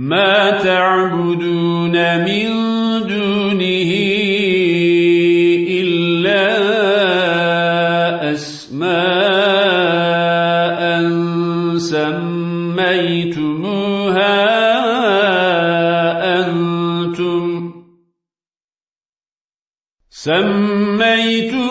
ما تعبدون من دونه إلا أسماء سميتموها أنتم سميتموها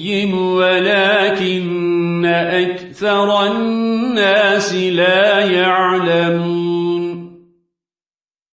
القيم ولكن أكثر الناس لا يعلمون.